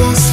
força.